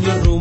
cambio